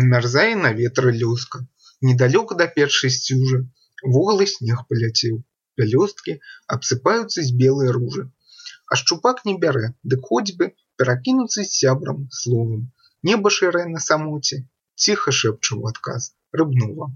Намярзае на ветры лёска. Недалёка да першай сцюжы. Вуглы снег паляцеў. Пялёсткі абсыпаюцца з белай ружы. А шчупак не бярэ, дык хоць бы перакінуцца з сябрам словам. Неба шэрае на самоце, ціха шэпча ў адказ рыбнула.